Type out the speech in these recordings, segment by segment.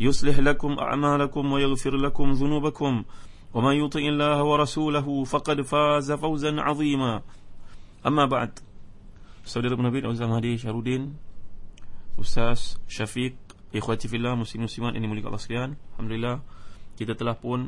يصلح لكم أعمالكم ويغفر لكم ذنوبكم ومن يطع الله ورسوله فقد فاز فوزا عظيما أما بعد Saudara Nabi Ustaz Mahdi Syarudin Ustaz Syafiq Ikhwati Fillah Muslim Muslimat Ini mulia Allah sekalian Alhamdulillah Kita telah pun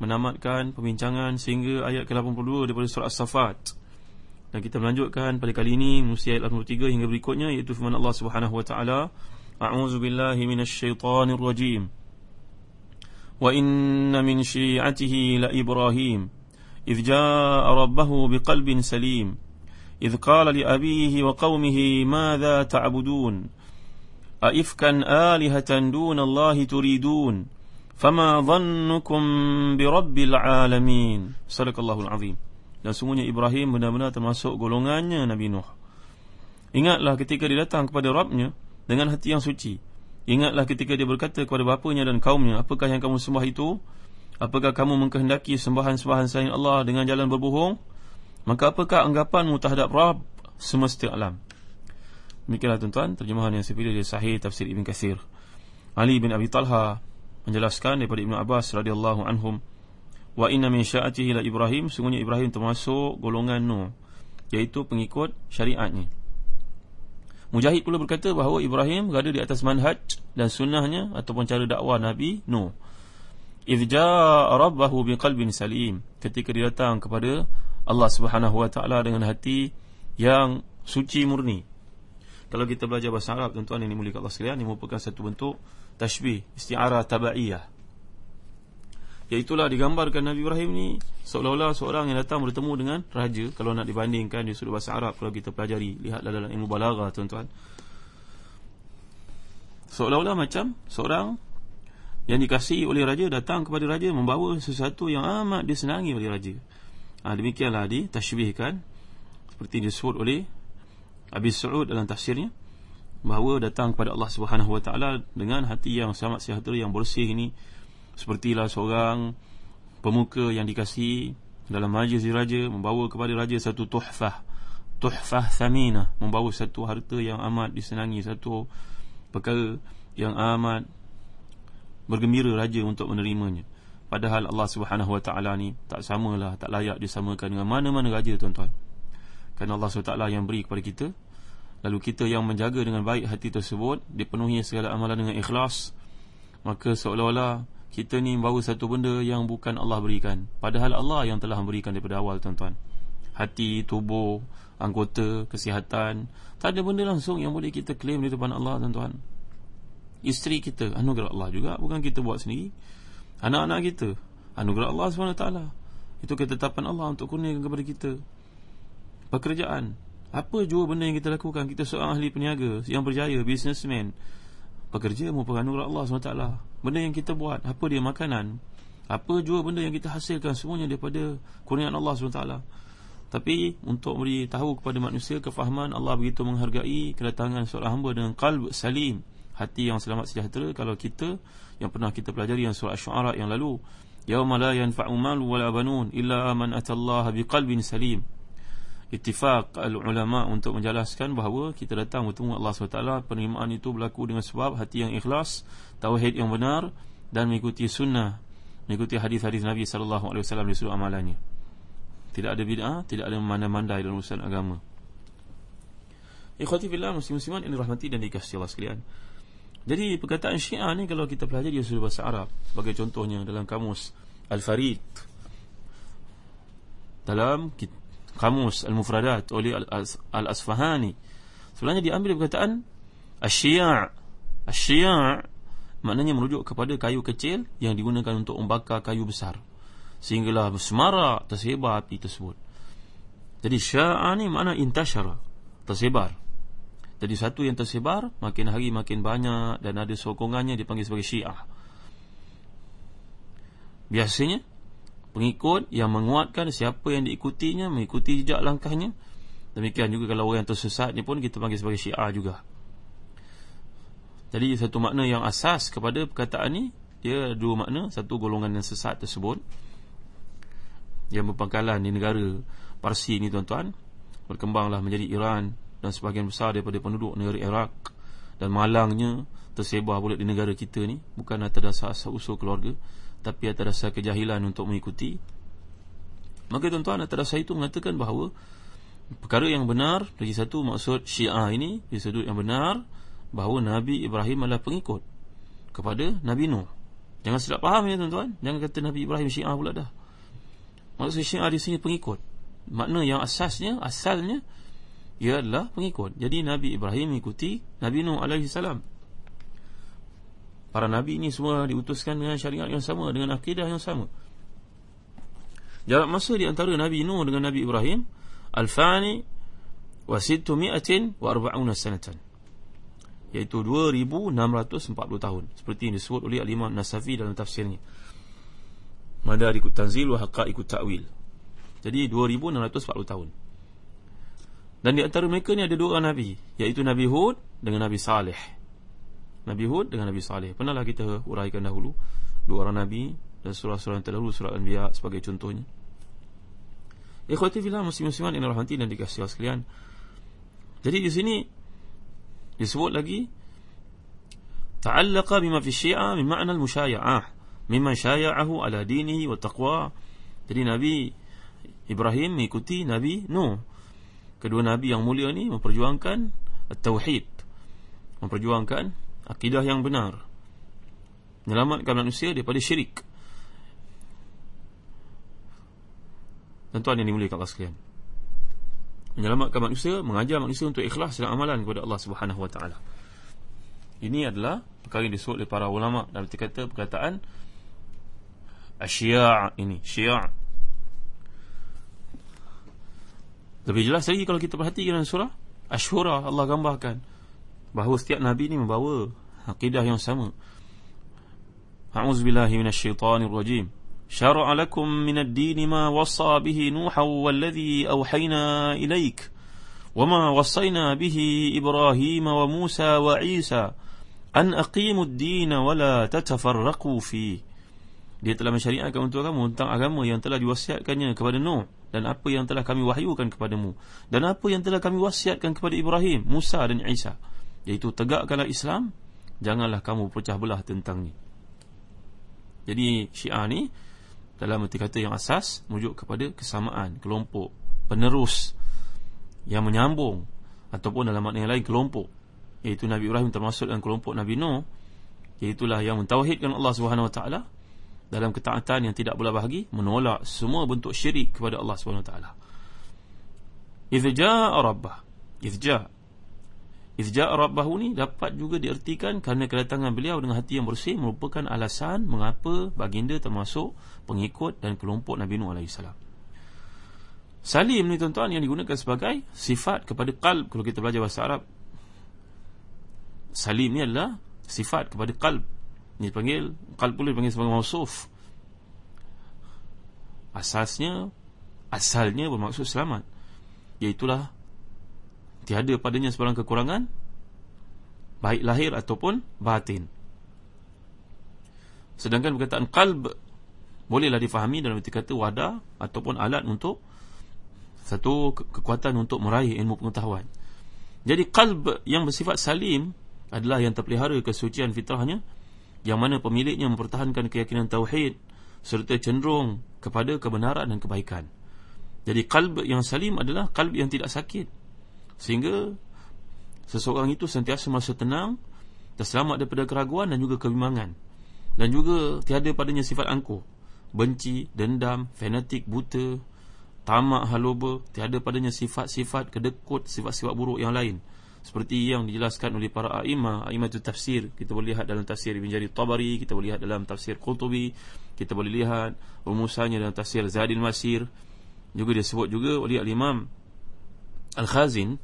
Menamatkan pembincangan Sehingga ayat ke-82 Daripada surah As-Safat Dan kita melanjutkan pada kali ini Musti ayat 83 hingga berikutnya Iaitu firman Allah Subhanahu Wa Taala أعوذ بالله من الشيطان الرجيم وإن من شيعته لإبراهيم إذ جاء ربه بقلب سليم إذ قال لأبيه وقومه ماذا تعبدون أئفكا آلهة دون الله تريدون فما ظنكم برب العالمين صدق الله العظيم dan sungguhnya Ibrahim benar-benar termasuk golongannya Nabi Nuh Ingatlah ketika dia datang kepada Rabbnya dengan hati yang suci. Ingatlah ketika dia berkata kepada bapanya dan kaumnya, apakah yang kamu sembah itu? Apakah kamu mengkehendaki sembahan-sembahan selain Allah dengan jalan berbohong? Maka apakah anggapanmu terhadap Rabb semesta alam? Demikianlah tuan-tuan, terjemahan yang saya pilih dari Sahih Tafsir Ibn Kathir. Ali bin Abi Talha menjelaskan daripada Ibn Abbas radhiyallahu anhum, wa inna min sya'atihi la Ibrahim, sungguhnya Ibrahim termasuk golongan Nuh, iaitu pengikut syariatnya. Mujahid pula berkata bahawa Ibrahim berada di atas manhaj dan sunnahnya ataupun cara dakwah Nabi Nuh. Idh jaa rabbahu biqalbin salim. Ketika dia datang kepada Allah Subhanahu wa taala dengan hati yang suci murni. Kalau kita belajar bahasa Arab tuan-tuan ini mulia Allah sekalian ini merupakan satu bentuk tashbih, isti'arah tabaiyah. Iaitulah digambarkan Nabi Ibrahim ni seolah-olah seorang yang datang bertemu dengan raja kalau nak dibandingkan di sudut bahasa Arab kalau kita pelajari lihatlah dalam ilmu balaghah tuan-tuan. Seolah-olah macam seorang yang dikasihi oleh raja datang kepada raja membawa sesuatu yang amat disenangi oleh raja. Ha, demikianlah ditashbihkan seperti disebut oleh Abi Sa'ud dalam tafsirnya bahawa datang kepada Allah Subhanahu Wa Taala dengan hati yang sangat sejahtera yang bersih ini Sepertilah seorang pemuka yang dikasihi dalam majlis raja membawa kepada raja satu tuhfah. Tuhfah thaminah, membawa satu harta yang amat disenangi, satu perkara yang amat bergembira raja untuk menerimanya. Padahal Allah Subhanahu Wa Taala ni tak samalah, tak layak disamakan dengan mana-mana raja tuan-tuan. Kerana Allah SWT yang beri kepada kita Lalu kita yang menjaga dengan baik hati tersebut Dipenuhi segala amalan dengan ikhlas Maka seolah-olah kita ni bawa satu benda yang bukan Allah berikan. Padahal Allah yang telah memberikan daripada awal tuan-tuan. Hati, tubuh, anggota, kesihatan. Tak ada benda langsung yang boleh kita claim di depan Allah tuan-tuan. Isteri kita, anugerah Allah juga. Bukan kita buat sendiri. Anak-anak kita, anugerah Allah SWT itu ketetapan Allah untuk kurniakan kepada kita. Pekerjaan apa jua benda yang kita lakukan? Kita seorang ahli peniaga yang berjaya, businessman pekerja merupakan anugerah Allah SWT Benda yang kita buat Apa dia makanan Apa jua benda yang kita hasilkan Semuanya daripada kurniaan Allah SWT Tapi untuk beritahu kepada manusia Kefahaman Allah begitu menghargai Kedatangan seorang hamba dengan kalb salim Hati yang selamat sejahtera. Kalau kita yang pernah kita pelajari Yang surah syuara yang lalu Yawma la yanfa'u malu wala banun Illa man atallaha biqalbin salim ittifaq al-ulama untuk menjelaskan bahawa kita datang bertemu Allah SWT penerimaan itu berlaku dengan sebab hati yang ikhlas tauhid yang benar dan mengikuti sunnah mengikuti hadis-hadis Nabi sallallahu alaihi wasallam di seluruh amalannya. Tidak ada bid'ah tidak ada mandai-mandai dalam urusan agama. Ikhwati fillah muslim-musliman ini rahmati dan dikasihi Allah sekalian. Jadi perkataan syiah ni kalau kita pelajari di seluruh bahasa Arab sebagai contohnya dalam kamus Al-Farid dalam kamus Al-Mufradat oleh Al-Asfahani. Sebenarnya diambil perkataan Asyi'a Asyi'a maknanya merujuk kepada kayu kecil yang digunakan untuk membakar kayu besar. Sehinggalah semarak tersebar api tersebut. Jadi sya'a ni makna intasyara tersebar. Jadi satu yang tersebar makin hari makin banyak dan ada sokongannya dipanggil sebagai syiah biasanya pengikut yang menguatkan siapa yang diikutinya mengikuti jejak langkahnya. Demikian juga kalau orang yang tersesat ni pun kita panggil sebagai syiah juga. Jadi satu makna yang asas kepada perkataan ni Dia dua makna. Satu golongan yang sesat tersebut. Yang berpangkalan di negara Parsi ni tuan-tuan. Berkembanglah menjadi Iran Dan sebahagian besar daripada penduduk negara Iraq. Dan malangnya tersebar pula di negara kita ni. Bukan atas dasar usul keluarga Tapi atas dasar kejahilan untuk mengikuti Maka tuan-tuan dasar itu mengatakan bahawa Perkara yang benar Lagi satu maksud syiah ini satu yang benar bahawa Nabi Ibrahim adalah pengikut kepada Nabi Nuh. Jangan silap faham ya tuan-tuan. Jangan kata Nabi Ibrahim Syiah pula dah. Maksud Syiah di sini pengikut. Makna yang asasnya, asalnya ia adalah pengikut. Jadi Nabi Ibrahim mengikuti Nabi Nuh alaihi salam. Para nabi ini semua diutuskan dengan syariat yang sama, dengan akidah yang sama. Jarak masa di antara Nabi Nuh dengan Nabi Ibrahim alfani wa sittu mi'atin wa arba'una sanatan. Iaitu 2640 tahun. Seperti yang disebut oleh al-Imam Nasafi dalam tafsirnya. Madarikut Tanzil wa Haqaiqut Ta'wil. Jadi 2640 tahun. Dan di antara mereka ni ada dua orang nabi iaitu Nabi Hud dengan Nabi Saleh Nabi Hud dengan Nabi Saleh. Pernahlah kita uraikan dahulu dua orang nabi dan surah-surah yang terdahulu surah Al-Anbiya sebagai contohnya. Ikhwati fillah muslim-musliman yang rahmati dan dikasihi sekalian. Jadi di sini disebut lagi ta'allaqa bima fi syi'a min ma'na al-musyaya'ah mimman syaya'ahu ala dinihi wa taqwa. Jadi Nabi Ibrahim mengikuti Nabi Nuh. Kedua Nabi yang mulia ni memperjuangkan tauhid memperjuangkan akidah yang benar. Menyelamatkan manusia daripada syirik. Tuan-tuan yang dimuliakan Allah sekalian. Menyelamatkan manusia, mengajar manusia untuk ikhlas dalam amalan kepada Allah Subhanahu Wa Taala. Ini adalah perkara yang disebut oleh para ulama dalam kata perkataan asyia' ini, syiah. Lebih jelas lagi kalau kita perhatikan dalam surah Ash-Shura Allah gambarkan bahawa setiap nabi ini membawa akidah yang sama. A'udzubillahi minasyaitonirrajim. شرع لكم من الدين ما وصى به نوحا والذي أوحينا إليك وما وصينا به إبراهيم وموسى وعيسى أن أقيموا الدين ولا تتفرقوا فيه Dia telah mensyariatkan untuk kamu tentang agama yang telah diwasiatkannya kepada Nuh dan apa yang telah kami wahyukan kepadamu dan apa yang telah kami wasiatkan kepada Ibrahim, Musa dan Isa iaitu tegakkanlah Islam janganlah kamu pecah belah tentangnya. Jadi Syiah ni dalam erti kata yang asas merujuk kepada kesamaan kelompok penerus yang menyambung ataupun dalam makna yang lain kelompok iaitu Nabi Ibrahim termasuk dalam kelompok Nabi Nuh iaitulah yang mentauhidkan Allah Subhanahu Wa Taala dalam ketaatan yang tidak boleh bahagi menolak semua bentuk syirik kepada Allah Subhanahu Wa Taala idza jaa rabbah idza Izja' Rabbahu ni dapat juga diartikan kerana kedatangan beliau dengan hati yang bersih merupakan alasan mengapa baginda termasuk pengikut dan kelompok Nabi Nuh AS. Salim ni tuan-tuan yang digunakan sebagai sifat kepada qalb kalau kita belajar bahasa Arab. Salim ni adalah sifat kepada qalb. Ni dipanggil qalb pula dipanggil sebagai mausuf. Asasnya asalnya bermaksud selamat. Iaitulah tiada padanya sebarang kekurangan baik lahir ataupun batin. Sedangkan perkataan qalb bolehlah difahami dalam arti kata wadah ataupun alat untuk satu kekuatan untuk meraih ilmu pengetahuan. Jadi qalb yang bersifat salim adalah yang terpelihara kesucian fitrahnya yang mana pemiliknya mempertahankan keyakinan tauhid serta cenderung kepada kebenaran dan kebaikan. Jadi qalb yang salim adalah qalb yang tidak sakit Sehingga seseorang itu sentiasa merasa tenang, terselamat daripada keraguan dan juga kebimbangan. Dan juga tiada padanya sifat angkuh, benci, dendam, fanatik, buta, tamak haluba tiada padanya sifat-sifat kedekut sifat-sifat buruk yang lain. Seperti yang dijelaskan oleh para a'imah a'imah tafsir. Kita boleh lihat dalam tafsir Ibn Jarir Tabari kita boleh lihat dalam tafsir Qurtubi kita boleh lihat rumusannya dalam tafsir Zadil Masir. Juga disebut juga oleh al-Imam Al-Khazin.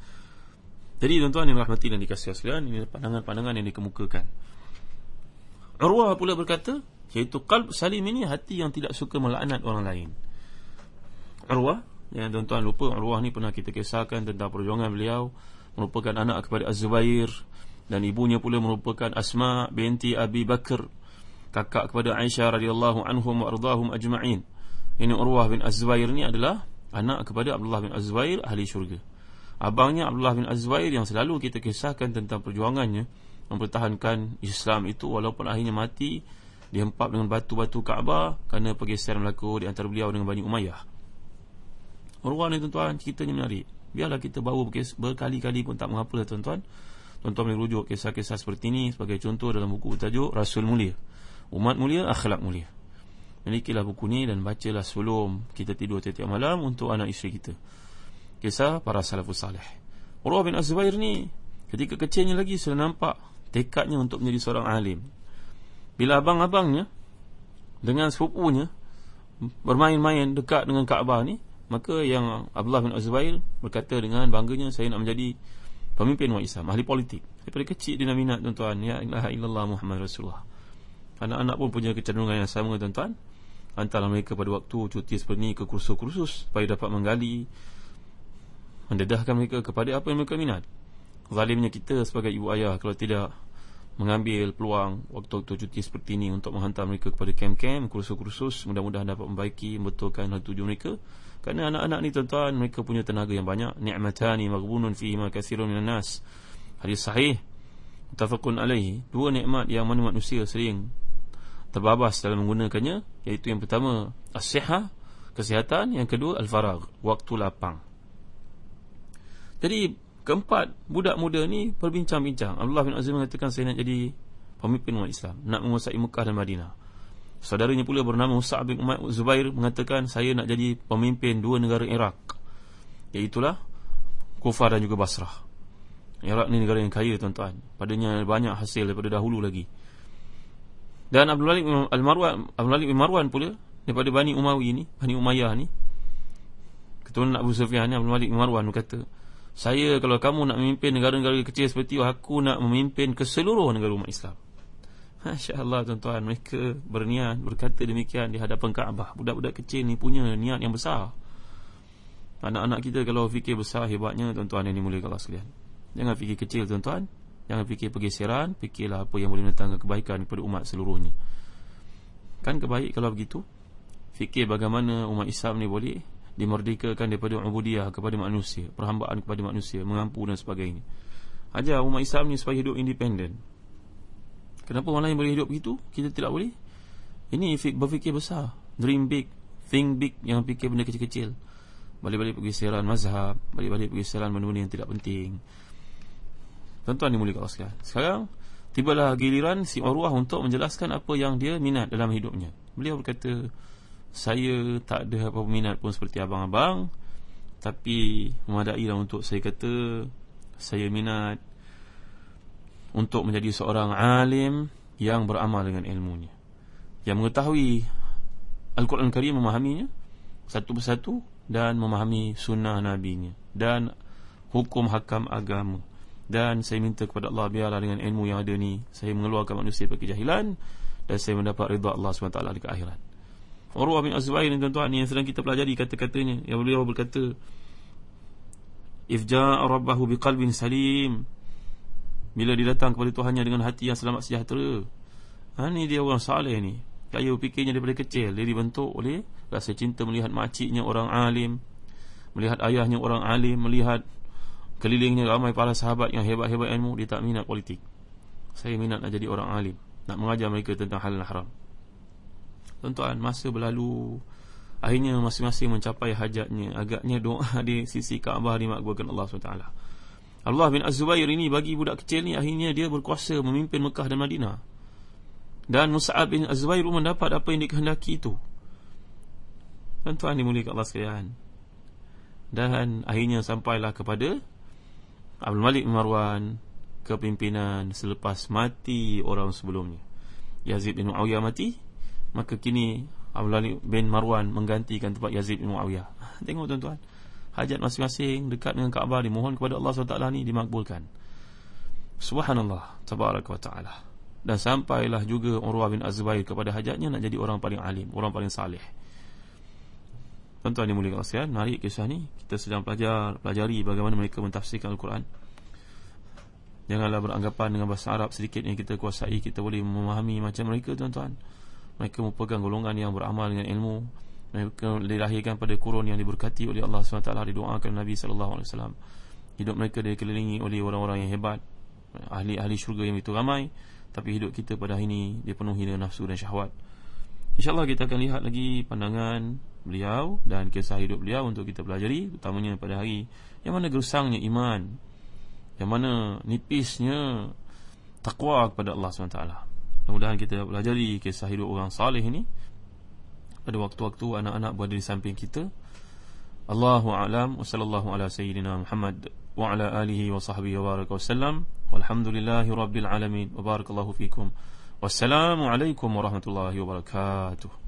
Jadi tuan-tuan yang rahmati dan dikasihi sekalian ini pandangan-pandangan yang dikemukakan. Urwah pula berkata iaitu qalb salim ini hati yang tidak suka melaknat orang lain. Urwah yang tuan-tuan lupa Urwah ni pernah kita kisahkan tentang perjuangan beliau merupakan anak kepada Az-Zubair dan ibunya pula merupakan Asma binti Abi Bakr kakak kepada Aisyah radhiyallahu anhum wa ardahum ajma'in. Ini Urwah bin Az-Zubair ni adalah anak kepada Abdullah bin Az-Zubair ahli syurga abangnya Abdullah bin Az-Zubair yang selalu kita kisahkan tentang perjuangannya mempertahankan Islam itu walaupun akhirnya mati dihempap dengan batu-batu Kaabah kerana pergeseran berlaku di antara beliau dengan Bani Umayyah. Urwah ni tuan-tuan ceritanya menarik. Biarlah kita bawa berkali-kali pun tak mengapa lah tuan-tuan. Tuan-tuan boleh rujuk kisah-kisah seperti ini Sebagai contoh dalam buku bertajuk Rasul Mulia. Umat Mulia, Akhlak Mulia. Milikilah buku ni dan bacalah sebelum kita tidur tiap-tiap malam Untuk anak isteri kita Kisah para salafus salih Urwah bin Azubair ni Ketika kecilnya lagi sudah nampak Tekadnya untuk menjadi seorang alim Bila abang-abangnya Dengan sepupunya Bermain-main dekat dengan Kaabah ni Maka yang Abdullah bin Azubair berkata dengan bangganya saya nak menjadi pemimpin umat Islam, ahli politik. Daripada kecil dia nak minat tuan-tuan, ya ilaha illallah Muhammad Rasulullah. Anak-anak pun punya kecenderungan yang sama tuan-tuan. Antara mereka pada waktu cuti seperti ini ke kursus-kursus supaya dapat menggali mendedahkan mereka kepada apa yang mereka minat. Zalimnya kita sebagai ibu ayah kalau tidak mengambil peluang waktu-waktu cuti seperti ini untuk menghantar mereka kepada kem-kem, kursus-kursus, mudah-mudahan dapat membaiki, membetulkan hal tuju mereka. Kerana anak-anak ni tuan-tuan mereka punya tenaga yang banyak. Ni'matani maghbunun fihi ma katsirun minan nas. Hadis sahih mutafaqun alaihi. Dua nikmat yang mana manusia sering terbabas dalam menggunakannya iaitu yang pertama as-sihah, kesihatan, yang kedua al-faragh, waktu lapang. Jadi keempat budak muda ni berbincang-bincang. Abdullah bin Azim mengatakan saya nak jadi pemimpin umat Islam, nak menguasai Mekah dan Madinah. Saudaranya pula bernama Mus'ab bin Umar Zubair mengatakan saya nak jadi pemimpin dua negara Iraq. Iaitulah Kufar dan juga Basrah. Iraq ni negara yang kaya tuan-tuan. Padanya banyak hasil daripada dahulu lagi. Dan Abdul Malik Al-Marwan, Abdul Malik bin Marwan pula daripada Bani Umayyah ni, Bani Umayyah ni. Keturunan Abu Sufyan ni Abdul Malik bin Marwan berkata, "Saya kalau kamu nak memimpin negara-negara kecil seperti itu, aku nak memimpin ke seluruh negara umat Islam." Masya Allah tuan-tuan. Mereka berniat berkata demikian Di hadapan Kaabah. Budak-budak kecil ni punya niat yang besar. Anak-anak kita kalau fikir besar hebatnya Tuan-tuan yang dimulai Allah sekalian. Jangan fikir kecil tuan-tuan. Jangan fikir pergeseran Fikirlah apa yang boleh mendatangkan kebaikan Kepada umat seluruhnya. Kan kebaik kalau begitu? Fikir bagaimana umat Islam ni boleh Dimerdekakan daripada ubudiyah kepada manusia Perhambaan kepada manusia Mengampu dan sebagainya. Ajar umat Islam ni supaya hidup independen. Kenapa orang lain boleh hidup begitu? Kita tidak boleh. Ini berfikir besar. Dream big Think big Yang fikir benda kecil-kecil. Balik-balik pergi mazhab Balik-balik pergi seran benda-benda yang tidak penting. Tuan-tuan dimulai kalau sekarang Sekarang Tibalah giliran si Urwah untuk menjelaskan apa yang dia minat dalam hidupnya. Beliau berkata Saya tak ada apa minat pun seperti abang-abang. Tapi memadailah untuk saya kata Saya minat untuk menjadi seorang alim yang beramal dengan ilmunya. Yang mengetahui Al-Quran Karim memahaminya satu persatu dan memahami sunnah nabinya dan hukum hakam agama. Dan saya minta kepada Allah biarlah dengan ilmu yang ada ni saya mengeluarkan manusia dari kejahilan dan saya mendapat ridha Allah SWT di akhirat Urwah bin Azwair ni tuan-tuan ni yang sedang kita pelajari kata-katanya. Yang beliau berkata ifja rabbahu biqalbin salim. Bila dia datang kepada Tuhannya dengan hati yang selamat sejahtera. Ha, Ni dia orang saleh ni. Kaya fikirnya daripada kecil. Dia dibentuk oleh rasa cinta melihat makciknya orang alim Melihat ayahnya orang alim Melihat kelilingnya ramai para sahabat yang hebat-hebat ilmu. Dia tak minat politik. Saya minat nak jadi orang alim. Nak mengajar mereka tentang hal haram Tuan-tuan masa berlalu Akhirnya masing-masing mencapai hajatnya Agaknya doa di sisi Kaabah dimakbulkan Allah SWT Allah bin Az-Zubair ini bagi budak kecil ni akhirnya dia berkuasa memimpin Mekah dan Madinah. Dan Mus'ab bin Az-Zubair mendapat apa yang dikehendaki itu. Tuan-tuan dimuliakan Allah sekalian. dan akhirnya sampailah kepada Abdul Malik Marwan kepimpinan selepas mati orang sebelumnya Yazid bin Muawiyah mati maka kini Abdul Malik bin Marwan menggantikan tempat Yazid bin Muawiyah. Tengok tuan-tuan hajat masing-masing dekat dengan Kaabah dimohon kepada Allah SWT ni dimakbulkan. Subhanallah tabaraka wa ta'ala. Dan sampailah juga Urwah bin Azbair kepada hajatnya nak jadi orang paling alim orang paling salih. Tuan-tuan yang mulia kasihan mari kisah ni kita sedang belajar pelajari bagaimana mereka mentafsirkan Al-Quran. Janganlah beranggapan dengan bahasa Arab sedikit yang kita kuasai Kita boleh memahami macam mereka tuan-tuan Mereka memegang golongan yang beramal dengan ilmu. Mereka dilahirkan pada kurun yang diberkati oleh Allah SWT. Didoakan Nabi SAW. Hidup mereka dikelilingi oleh orang-orang yang hebat. Ahli-ahli syurga yang itu ramai. Tapi hidup kita pada hari ini dipenuhi dengan nafsu dan syahwat. InsyaAllah kita akan lihat lagi pandangan beliau Dan kisah hidup beliau untuk kita pelajari. Utamanya pada hari yang mana gersangnya iman. Yang mana nipisnya takwa kepada Allah SWT Mudah-mudahan kita pelajari kisah hidup orang salih ini Pada waktu-waktu anak-anak berada di samping kita. Allahu a'lam wa sallallahu ala sayyidina Muhammad wa ala alihi wa sahbihi wa baraka wa sallam. Walhamdulillahi rabbil alamin wa barakallahu fikum. Wassalamu alaikum warahmatullahi wabarakatuh